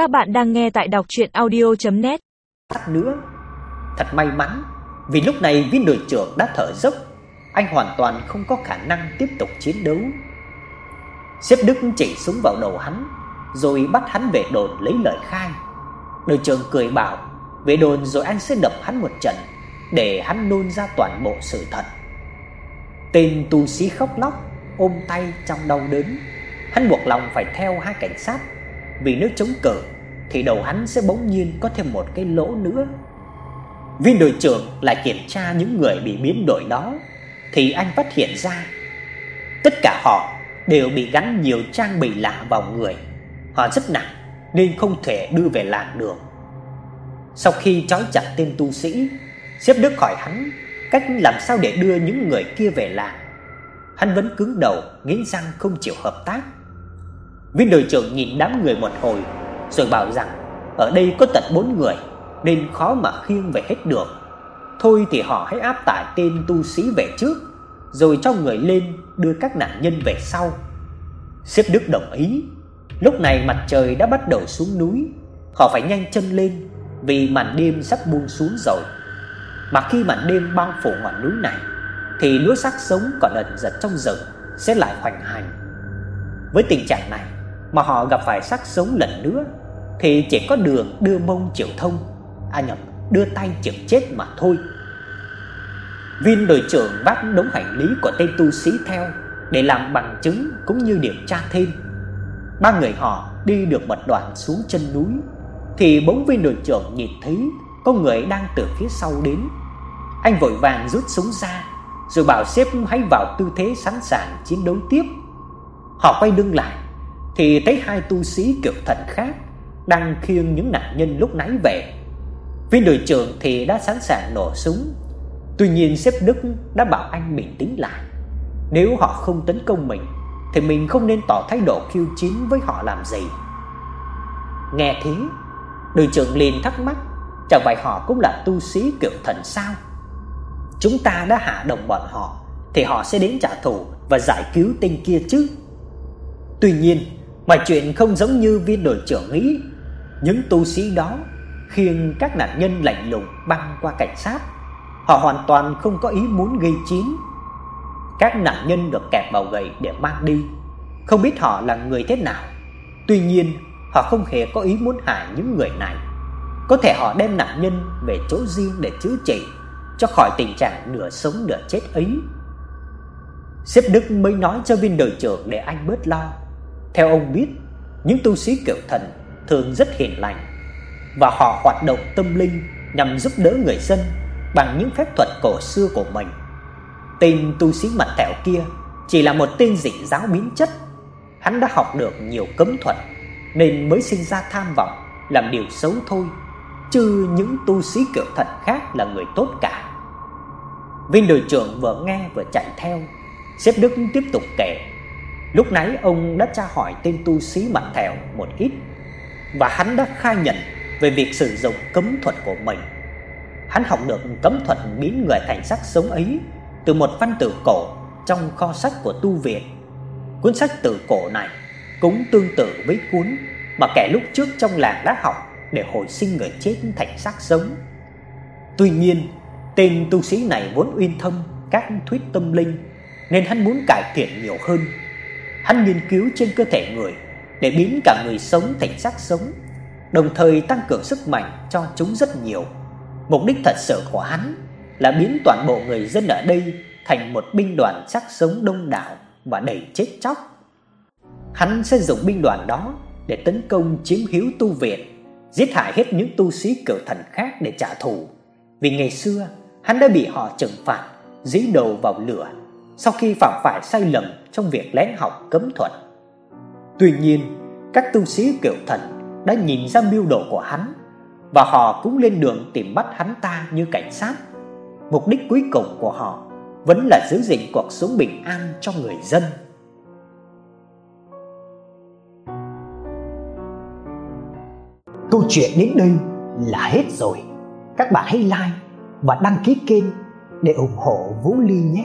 Các bạn đang nghe tại đọc chuyện audio.net nữa. Thật may mắn, vì lúc này viên đội trưởng đã thở dốc, anh hoàn toàn không có khả năng tiếp tục chiến đấu. Xếp Đức chỉ súng vào đầu hắn, rồi bắt hắn về đồn lấy lời khai. Đội trưởng cười bảo, về đồn rồi anh sẽ đập hắn một trận để hắn nôn ra toàn bộ sự thật. Tên tu sĩ khóc lóc, ôm tay trong đau đớn. Hắn buộc lòng phải theo hai cảnh sát, vì nếu chống cự thì đầu hắn sẽ bỗng nhiên có thêm một cái lỗ nữa. Viên đội trưởng lại kiểm tra những người bị biến đổi đó thì anh phát hiện ra tất cả họ đều bị gắn nhiều trang bị lạ vào người. Họ rất nặng nên không thể đưa về làng được. Sau khi trói chặt tên tu sĩ, Xếp Đức hỏi hắn cách làm sao để đưa những người kia về làng. Hắn vẫn cứng đầu, nghiến răng không chịu hợp tác. Viên đội trưởng nhìn đám người một hồi rồi bảo rằng ở đây có tận bốn người nên khó mà khiêng về hết được. Thôi thì họ hãy áp tải tên tu sĩ về trước, rồi cho người lên đưa các nạn nhân về sau. Sếp Đức đồng ý. Lúc này mặt trời đã bắt đầu xuống núi, họ phải nhanh chân lên vì màn đêm sắp buông xuống rồi. Mà khi màn đêm bao phủ ngọn núi này thì lũ xác sống còn ẩn giật trong rừng sẽ lại hoành hành. Với tình trạng này mà họ gặp phải xác sống lần nữa thì chỉ có đường đưa mông chịu thông, à nhầm, đưa tay chịu chết mà thôi. Viên đội trưởng vác đống hành lý của tên tu sĩ theo để làm bằng chứng cũng như điều tra thêm. Ba người họ đi được một đoạn xuống chân núi thì bỗng viên đội trưởng nhìn thấy có người đang từ phía sau đến. Anh vội vàng rút súng ra rồi bảo sếp hãy vào tư thế sẵn sàng chiến đấu tiếp. Họ quay lưng lại thì thấy hai tu sĩ kiểu thần khác đang khiêng những nạn nhân lúc nãy về. Viên đội trưởng thì đã sẵn sàng nổ súng. Tuy nhiên sếp Đức đã bảo anh bình tĩnh lại. Nếu họ không tấn công mình thì mình không nên tỏ thái độ khiêu chiến với họ làm gì. Nghe thế, đội trưởng liền thắc mắc, chẳng phải họ cũng là tu sĩ kiểu thần sao? Chúng ta đã hạ đồng bọn họ thì họ sẽ đến trả thù và giải cứu tên kia chứ. Tuy nhiên, mọi chuyện không giống như viên đội trưởng nghĩ. Những tu sĩ đó khiêng các nạn nhân lạnh lùng băng qua cảnh sát. Họ hoàn toàn không có ý muốn gây chiến. Các nạn nhân được kẹp vào gậy để mang đi, không biết họ là người thế nào. Tuy nhiên, họ không hề có ý muốn hại những người này. Có thể họ đem nạn nhân về chỗ riêng để chữa trị cho khỏi tình trạng nửa sống nửa chết ấy. Sếp Đức mới nói cho viên đội trưởng để anh bớt lo. Theo ông biết, những tu sĩ kiểu thần thường rất hiền lành và họ hoạt động tâm linh nhằm giúp đỡ người dân bằng những phép thuật cổ xưa của mình. Tên tu sĩ mặt tẻo kia chỉ là một tên dị giáo biến chất. Hắn đã học được nhiều cấm thuật nên mới sinh ra tham vọng làm điều xấu thôi, chứ những tu sĩ kiểu thần khác là người tốt cả. Viên đội trưởng vừa nghe vừa chạy theo, sếp Đức tiếp tục kể. Lúc nãy ông đã tra hỏi tên tu sĩ mặt thẹo một ít và hắn đã khai nhận về việc sử dụng cấm thuật của mình. Hắn học được cấm thuật biến người thành xác sống ấy từ một văn tự cổ trong kho sách của tu viện. Cuốn sách tự cổ này cũng tương tự với cuốn mà kẻ lúc trước trong làng đã học để hồi sinh người chết thành xác sống. Tuy nhiên, tên tu sĩ này vốn uyên thâm các thuyết tâm linh nên hắn muốn cải thiện nhiều hơn. Hắn nghiên cứu trên cơ thể người để biến cả người sống thành xác sống, đồng thời tăng cường sức mạnh cho chúng rất nhiều. Mục đích thật sự của hắn là biến toàn bộ người dân ở đây thành một binh đoàn xác sống đông đảo và đầy chết chóc. Hắn sẽ dùng binh đoàn đó để tấn công chiếm hữu tu viện, giết hại hết những tu sĩ cửu thần khác để trả thù. Vì ngày xưa, hắn đã bị họ trừng phạt, dí đầu vào lửa sau khi phạm phải sai lầm trong việc lén học cấm thuật. Tuy nhiên, các tu sĩ kiểu thần đã nhìn ra mưu đồ của hắn và họ cũng lên đường tìm bắt hắn ta như cảnh sát. Mục đích cuối cùng của họ vẫn là giữ gìn cuộc sống bình an cho người dân. Câu chuyện đến đây là hết rồi. Các bạn hãy like và đăng ký kênh để ủng hộ Vũ Ly nhé.